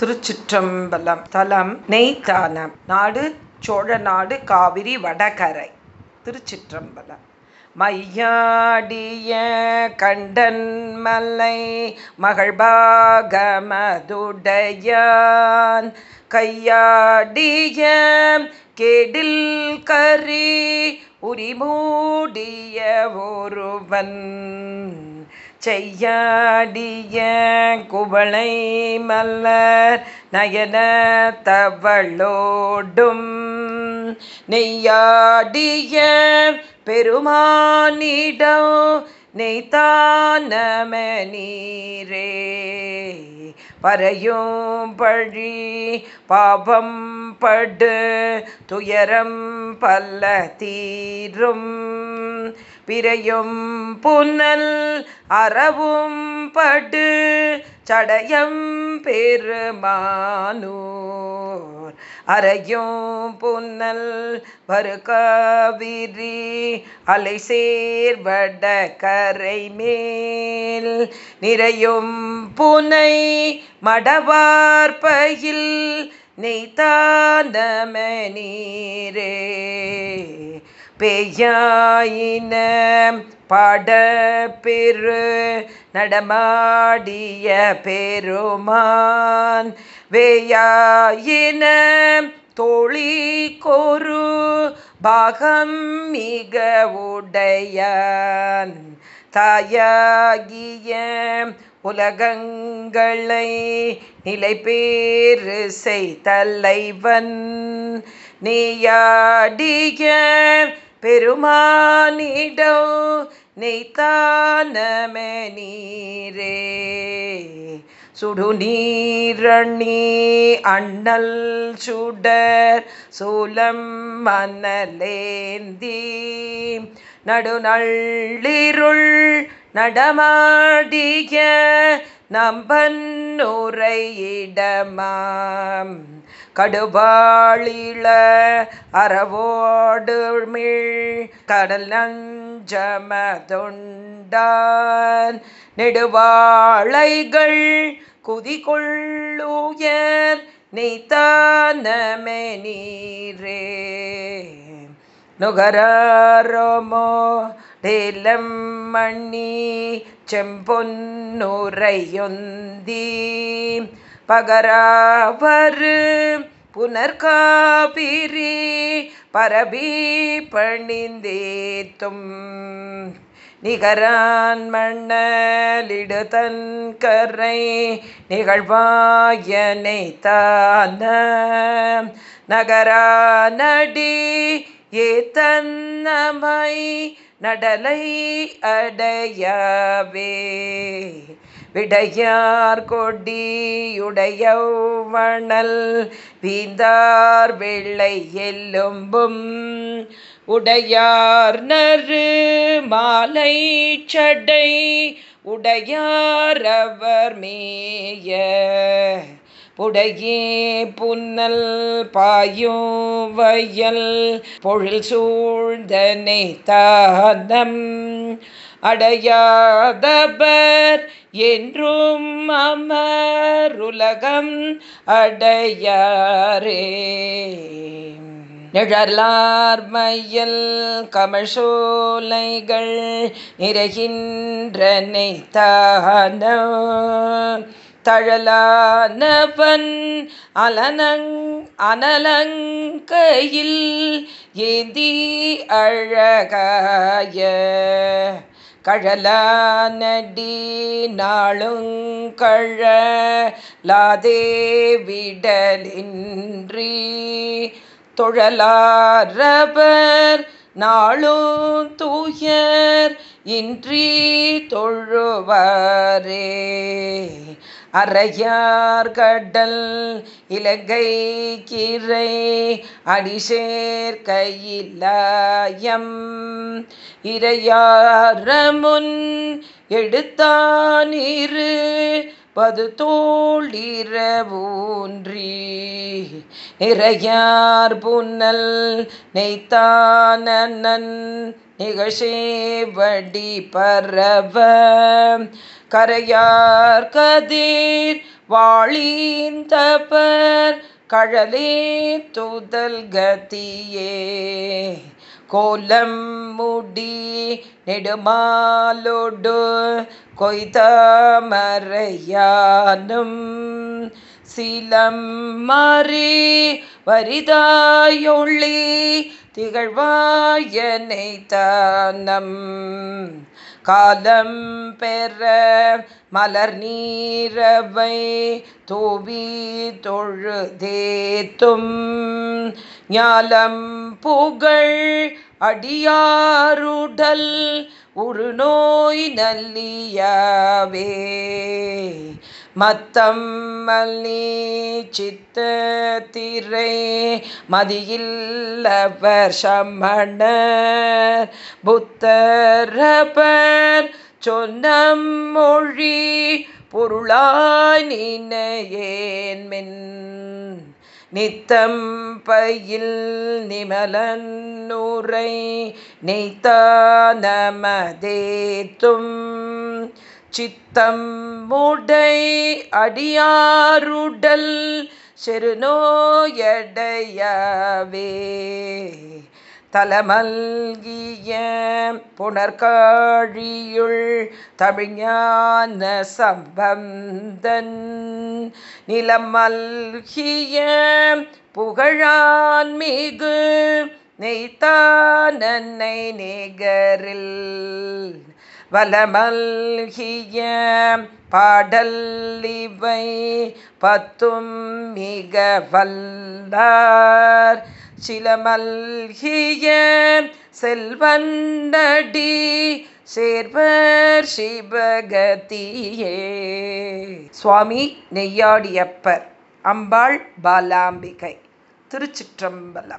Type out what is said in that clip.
திருச்சிற்றம்பலம் தலம் நெய்தானம். நாடு சோழ நாடு காவிரி வடகரை. திருச்சிற்றம்பலம். மையாடிய கண்டன் மலை மகள்பாகமதுடையான். கையாடிய கேடில் கரி உரிமூடிய ஒருவன். செய்யாடிய குவளை மல்லர் நயன தவளோடும் நெய்யாடிய பெருமானிடம் நெய்தானம நீரே பறையும் பழி பாபம் படு துயரம் பல்ல தீரும். பிறையும் புன்னல் அறவும் படு சடயம் பெருமானூர். அறையும் புன்னல் வருகாவிரி அலை சேர்வட கரை மேல். நிறையும் புனை மடவார்பையில் நெய்தானம நீரே. பெய்யாயின பாட பெரு நடமாடிய பெருமான். வேயாயின தோழி கோரு பாகம் மிக உடையான். தாயாகிய உலகங்களை நிலை பேறு செய்தலைவன். நீயாடிய பெருமானிடோ நெய்த்தானமே நீரே. சுடுநீரணி அண்ணல் சுடர் சூலம் மன்னலேந்தி நடுநள்ளிருள் நடமாடிய நம்பன்னுரையிடமாம். கடுபாளில அறவோடுமிழ் கடல் நஞ்சமதுண்டான். நெடுவாளைகள் குதிகொள்ளுயர் நெய்த்தானமே நீரே. நுகராரோமோ? டேலம் மணி செம்பொன்னுரையொந்தி. பகராவரு புனர்காபிரி பரபி பணிந்தேத்தும். நிகரான் மண்ணலிடு தன் கரை நிகழ்வாயனை தான நகரா நடி ஏ தன்னமை நடலை அடையவே. விடையார் கொடியுடையவணல் வீந்தார் வெள்ளை எல்லும்பும் உடையார் நறு மாலை சடை உடையார் அவர் மேய. புடையே புன்னல் பாயும் வயல் பொழில் சூழ்ந்தனை தானம் அடையாதபர் என்றும் அமருலகம் அடையாரே. நிழலார்மையல் கமழ்சோலைகள் நிறைகின்றனை தான தழலானவன் அலனங் அனலங்கையில் ஏந்தி அழகாய கழலானடி நாளுங்கழலாதே விடலின்றி தொழலாரவர் நாளும் தூயர் இன்றி தொழுவாரே. அறையார் கடல் இலங்கை கீரை அடிசேர் கையிலாயம். இறையாரமுன் எடுத்தானிரு பது தோழிரவூன்றி நிறையார் புன்னல் நெய்த்தானன் நிகழ்ச்சேவடி பரவ கரையார் கதிர் வாழீந்தபர் கழலே தூதல் கதியே. கோலம் முடி நெடுமாலோடு கொய்தமறையானும் சிலம் மாறி வரிதாயொள்ளி திகழ்வாயனை தானம் காலம் பெற மலர் நீரவை தோவி தொழுதேத்தும். ஞாலம் புகழ் அடியாருடல் ஒரு நோய் நல்லியாவே. மத்தம் மல்லி சித்த திரை மதியில்லவர் சமணர். புத்தரபர் சொன்னம் மொழி பொருளாய் நினையேன் மின் நித்தம் பயில் நிமலன்னுரை நெய்தானமதேத்தும் சித்தம் முடை அடியாருடல் செருநோயடையவே. தலமல்கிய புனர்காழியுள் தமிழ்ஞான சம்பந்தன். நிலமல்கிய புகழான்மிகு நெய்த்தானன்னை நிகரில். வலமல்கிய பாடல்லிவை பத்தும் மிக வல்லார். சிலமல்கிய செல்வண்டடி சேர்வர் சிவகதியே சுவாமி நெய்யாடியப்பர் அம்பாள் பாலாம்பிகை திருச்சிற்றம்பலம்.